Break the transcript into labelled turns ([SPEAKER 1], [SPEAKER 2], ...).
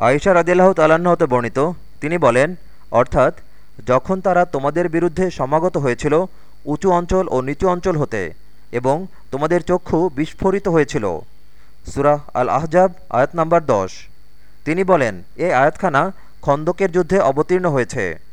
[SPEAKER 1] আয়েশা রাদিল্লাহ তালাহ হতে বর্ণিত, তিনি বলেন, অর্থাৎ, যখন তারা তোমাদের বিরুদ্ধে সমাগত হয়েছিল, উঁচু অঞ্চল ও নিচু অঞ্চল হতে এবং তোমাদের চক্ষু বিস্ফোরিত হয়েছিল। সুরাহ আল আহজাব আয়াত নাম্বার দশ। তিনি বলেন, এ আয়াতখানা খন্দকের যুদ্ধে অবতীর্ণ হয়েছে।